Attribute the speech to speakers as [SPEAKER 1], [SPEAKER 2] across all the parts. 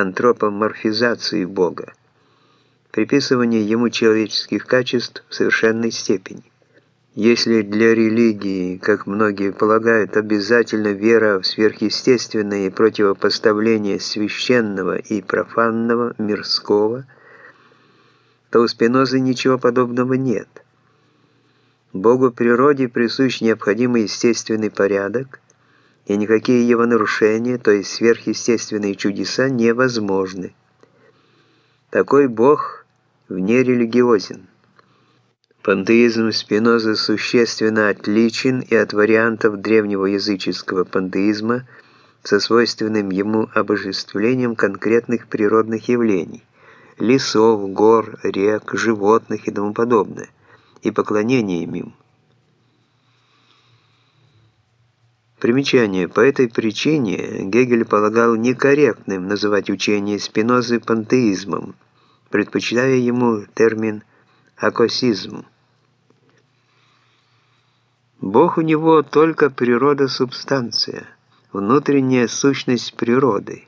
[SPEAKER 1] антропоморфизации Бога, приписывание ему человеческих качеств в совершенной степени. Если для религии, как многие полагают, обязательно вера в сверхъестественное и противопоставление священного и профанного, мирского, то у Спинозы ничего подобного нет. Богу природе присущ необходимый естественный порядок, и никакие его нарушения, то есть сверхъестественные чудеса, невозможны. Такой Бог вне религиозен. Пантеизм Спинозы существенно отличен и от вариантов древнего языческого пантеизма со свойственным ему обожествлением конкретных природных явлений – лесов, гор, рек, животных и тому подобное, и поклонением им. Примечание. По этой причине Гегель полагал некорректным называть учение Спинозы пантеизмом, предпочитая ему термин «акосизм». Бог у него только природа-субстанция, внутренняя сущность природы,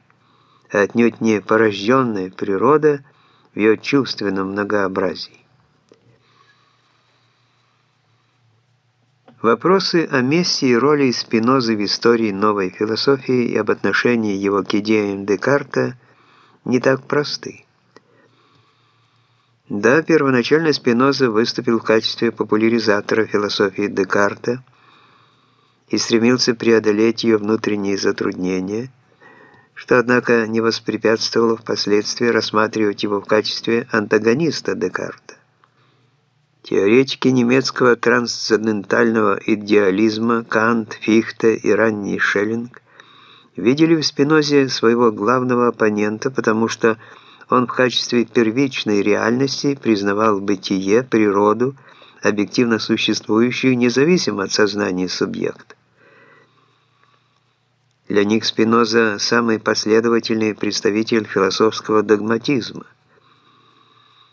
[SPEAKER 1] а отнюдь не порожденная природа в ее чувственном многообразии. Вопросы о месте и роли Спинозы в истории новой философии и об отношении его к идеям Декарта не так просты. Да, первоначально Спиноза выступил в качестве популяризатора философии Декарта и стремился преодолеть ее внутренние затруднения, что, однако, не воспрепятствовало впоследствии рассматривать его в качестве антагониста Декарта. Теоретики немецкого трансцендентального идеализма Кант, Фихте и ранний Шеллинг видели в Спинозе своего главного оппонента, потому что он в качестве первичной реальности признавал бытие, природу, объективно существующую независимо от сознания субъекта. Для них Спиноза – самый последовательный представитель философского догматизма.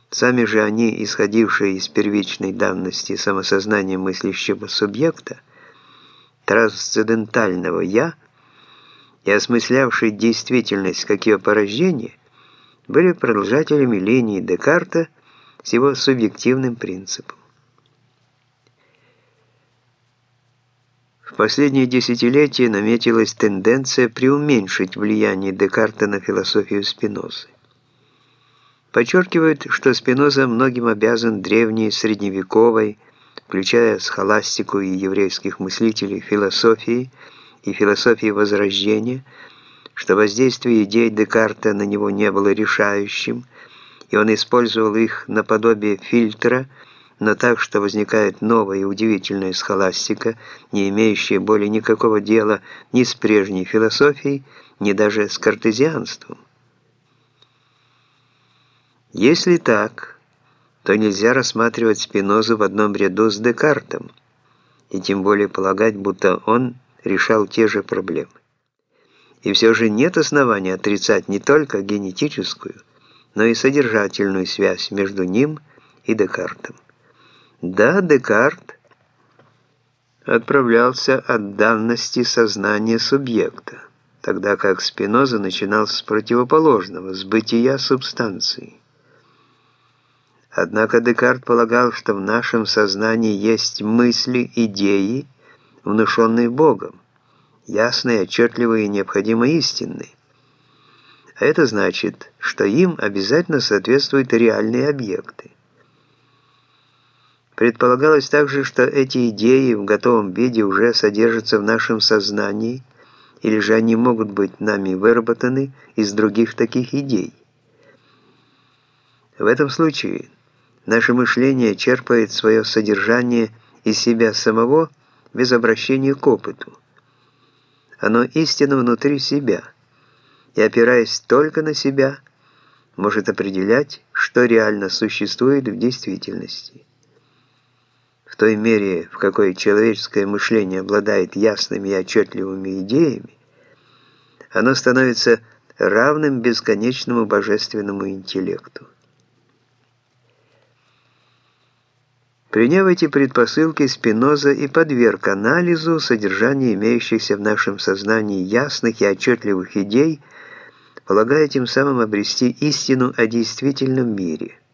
[SPEAKER 1] Сами же они, исходившие из первичной данности самосознания мыслящего субъекта, трансцендентального «я» и осмыслявшие действительность как ее порождение – были продолжателями линии Декарта с его субъективным принципом. В последние десятилетия наметилась тенденция преуменьшить влияние Декарта на философию Спинозы. Подчеркивают, что Спиноза многим обязан древней средневековой, включая схоластику и еврейских мыслителей, философии и философии Возрождения – что воздействие идей Декарта на него не было решающим, и он использовал их наподобие фильтра, но так, что возникает новая и удивительная схоластика, не имеющая более никакого дела ни с прежней философией, ни даже с картезианством. Если так, то нельзя рассматривать Спинозу в одном ряду с Декартом, и тем более полагать, будто он решал те же проблемы. И все же нет основания отрицать не только генетическую, но и содержательную связь между ним и Декартом. Да, Декарт отправлялся от данности сознания субъекта, тогда как Спиноза начинал с противоположного, с бытия субстанции. Однако Декарт полагал, что в нашем сознании есть мысли, идеи, внушенные Богом, ясные, отчетливые и необходимо истинные. А это значит, что им обязательно соответствуют реальные объекты. Предполагалось также, что эти идеи в готовом виде уже содержатся в нашем сознании, или же они могут быть нами выработаны из других таких идей. В этом случае наше мышление черпает свое содержание из себя самого без обращения к опыту. Оно истинно внутри себя, и, опираясь только на себя, может определять, что реально существует в действительности. В той мере, в какой человеческое мышление обладает ясными и отчетливыми идеями, оно становится равным бесконечному божественному интеллекту. Приняв эти предпосылки, Спиноза и подверг анализу содержание имеющихся в нашем сознании ясных и отчетливых идей, полагая тем самым обрести истину о действительном мире –